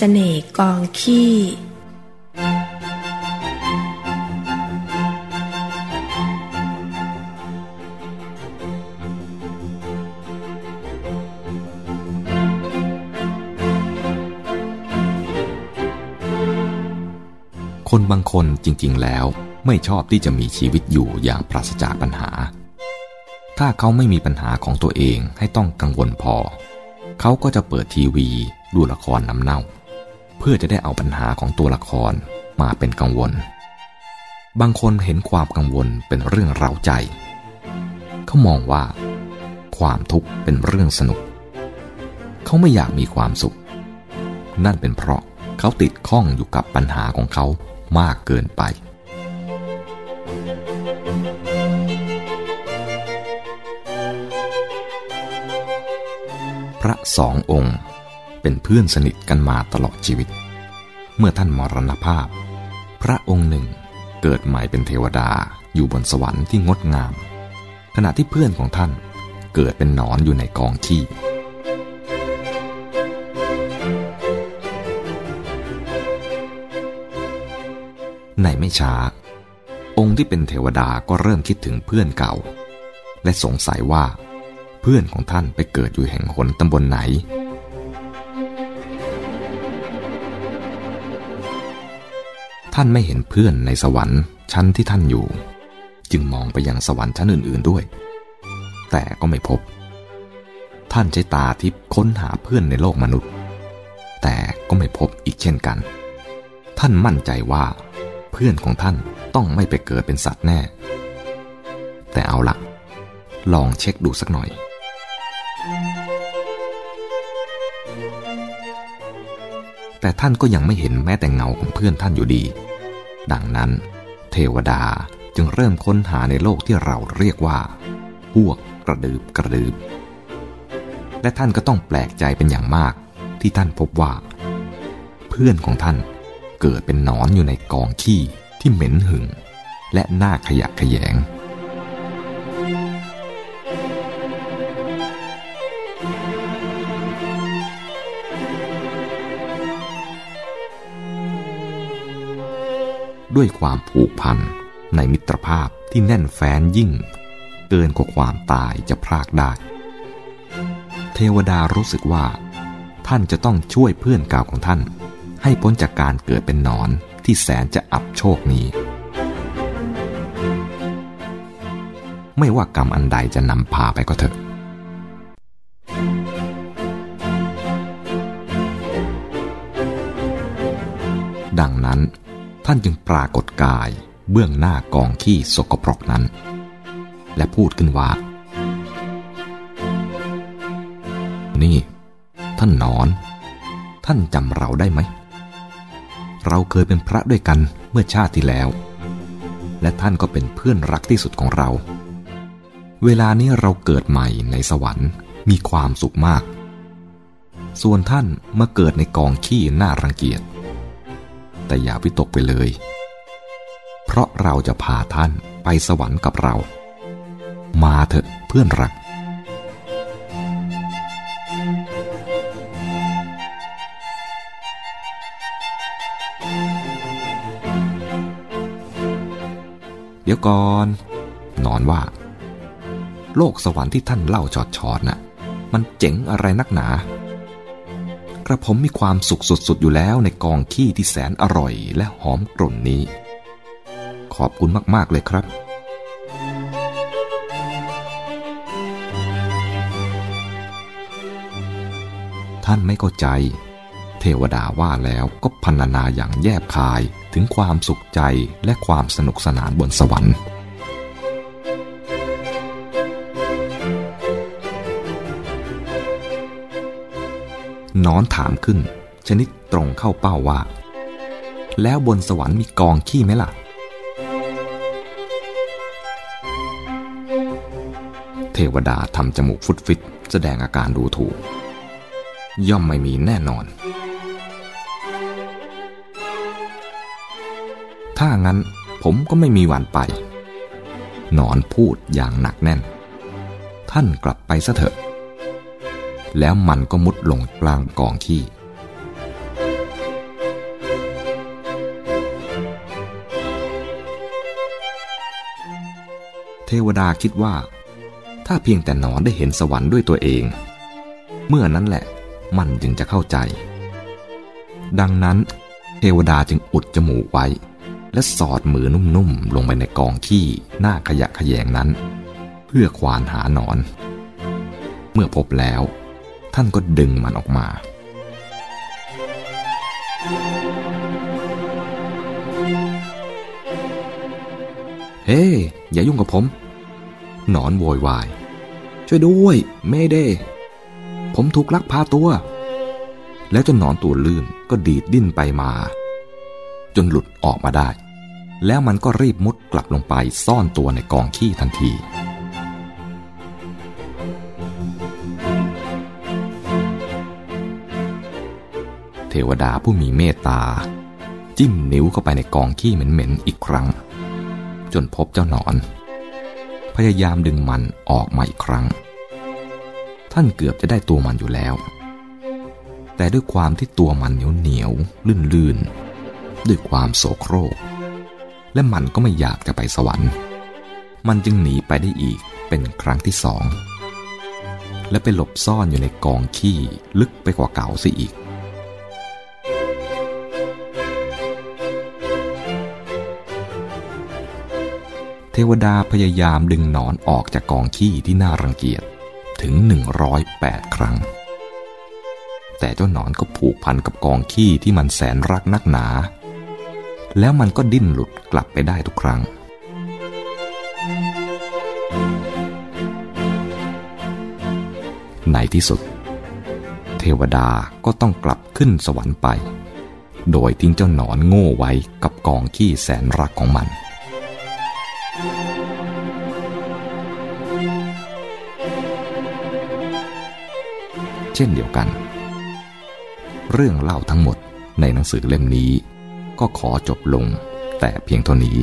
เสน่ห์กองขี้คนบางคนจริงๆ แล้วไม่ชอบที่จะมีชีวิตอยู่อย่างปราศจากปัญหา ถ้าเขาไม่มีปัญหาของตัวเองให้ต้องกังวลพอ เขาก็จะเปิดทีวี ดูละครน้ำเน่า เพื่อจะได้เอาปัญหาของตัวละครมาเป็นกังวล บางคนเห็นความกังวลเป็นเรื่องเร้าใจ เขามองว่า ความทุกข์เป็นเรื่องสนุก เขาไม่อยากมีความสุข นั่นเป็นเพราะเขาติดข้องอยู่กับปัญหาของเขามากเกินไป พระสององค์ เป็นเพื่อนสนิทกันมาตลอดชีวิต เมื่อท่านมรณภาพ พระองค์หนึ่งเกิดใหม่เป็นเทวดาอยู่บนสวรรค์ที่งดงาม ขณะที่เพื่อนของท่านเกิดเป็นหนอนอยู่ในกองขี้ในไม่ช้า องค์ที่เป็นเทวดาก็เริ่มคิดถึงเพื่อนเก่า และสงสัยว่า เพื่อนของท่านไปเกิดอยู่แห่งหนตำบลไหน ท่านไม่เห็นเพื่อนในสวรรค์ชั้นที่ท่านอยู่ จึงมองไปยังสวรรค์ชั้นอื่นๆด้วย แต่ก็ไม่พบ ท่านใช้ตาทิพย์ค้นหาเพื่อนในโลกมนุษย์ แต่ก็ไม่พบอีกเช่นกัน ท่านมั่นใจว่า เพื่อนของท่านต้องไม่ไปเกิดเป็นสัตว์แน่ แต่เอาละลองเช็คดูสักหน่อย แต่ท่านก็ยังไม่เห็นแม้แต่เงาของเพื่อนท่านอยู่ดี ดังนั้น เทวดาจึงเริ่มค้นหาในโลกที่เราเรียกว่า พวกกระดืบกระดืบและท่านก็ต้องแปลกใจเป็นอย่างมากที่ท่านพบว่า เพื่อนของท่านเกิดเป็นหนอนอยู่ในกองขี้ที่เหม็นหึง และหน่าขยะขยง ด้วยความผูกพันในมิตรภาพที่แน่นแฟ้นยิ่ง เกินกว่าความตายจะพรากได้ เทวดารู้สึกว่า ท่านจะต้องช่วยเพื่อนเก่าของท่าน ให้พ้นจากการเกิดเป็นหนอนที่แสนจะอับโชคนี้ ไม่ว่ากรรมอันใดจะนำพาไปก็เถอะดังนั้น ท่านจึงปรากฏกายเบื้องหน้ากองขี้สกปรกนั้น และพูดขึ้นว่า นี่ ท่านนอน ท่านจำเราได้ไหม เราเคยเป็นพระด้วยกันเมื่อชาติที่แล้ว และท่านก็เป็นเพื่อนรักที่สุดของเรา เวลานี้เราเกิดใหม่ในสวรรค์มีความสุขมาก ส่วนท่านมาเกิดในกองขี้น่ารังเกียจ แต่อย่าวิตกไปเลย เพราะเราจะพาท่านไปสวรรค์กับเรา มาเถอะเพื่อนรัก เดี๋ยวก่อน นอนว่า โลกสวรรค์ที่ท่านเล่าจอดชอดน่ะ มันเจ๋งอะไรนักหนา กระผมมีความสุขสุดๆอยู่แล้วในกองขี้ที่แสนอร่อยและหอมกลุ่นนี้ ขอบคุณมากๆเลยครับ ท่านไม่เข้าใจ เทวดาว่าแล้วก็พรรณนาอย่างแยบคายถึงความสุขใจและความสนุกสนานบนสวรรค์ นอนถามขึ้น ชนิดตรงเข้าเป้าว่า แล้วบนสวรรค์มีกองขี้ไหมล่ะ เทวดาทำจมูกฟุดฟิตแสดงอาการดูถูก ย่อมไม่มีแน่นอน ถ้างั้นผมก็ไม่มีวันไป นอนพูดอย่างหนักแน่น ท่านกลับไปซะเถอะ แล้วมันก็มุดลงกลางกองขี้ เทวดาคิดว่า ถ้าเพียงแต่หนอนได้เห็นสวรรค์ด้วยตัวเอง เมื่อนั้นแหละมันจึงจะเข้าใจ ดังนั้นเทวดาจึงอุดจมูกไว้ และสอดมือนุ่มๆ ลงไปในกองขี้หน้าขยะขยงนั้น เพื่อควานหาหนอน เมื่อพบแล้ว ท่านก็ดึงมันออกมา เฮ้ hey, อย่ายุ่งกับผม หนอนโวยวาย ช่วยด้วยเมเดผมถูกลักพาตัว แล้วจ้าหนอนตัวลื่นก็ดีดดิ้นไปมา จนหลุดออกมาได้ แล้วมันก็รีบมุดกลับลงไปซ่อนตัวในกองขี้ทันที วดาผู้มีเมตตา จิ้มนิ้วเข้าไปในกองขี้เหม็นๆอีกครั้ง จนพบเจ้าหนอน พยายามดึงมันออกมาอีกครั้ง ท่านเกือบจะได้ตัวมันอยู่แล้ว แต่ด้วยความที่ตัวมันเหนียวเหนียวลื่นลื่นด้วยความโศโครก และมันก็ไม่อยากจะไปสวรรค์ มันจึงหนีไปได้อีกเป็นครั้งที่สองและไปหลบซ่อนอยู่ในกองขี้ลึกไปกว่าเก่าสิอีก เทวดาพยายามดึงหนอนออกจากกองขี้ที่น่ารังเกียจถึง 108 ครั้ง แต่เจ้าหนอนก็ผูกพันกับกองขี้ที่มันแสนรักนักหนา แล้วมันก็ดิ้นหลุดกลับไปได้ทุกครั้ง ในที่สุด เทวดาก็ต้องกลับขึ้นสวรรค์ไป โดยทิ้งเจ้าหนอนโง่ไว้กับกองขี้แสนรักของมัน เช่นเดียวกัน เรื่องเล่าทั้งหมดในหนังสือเล่มนี้ ก็ขอจบลงแต่เพียงเท่านี้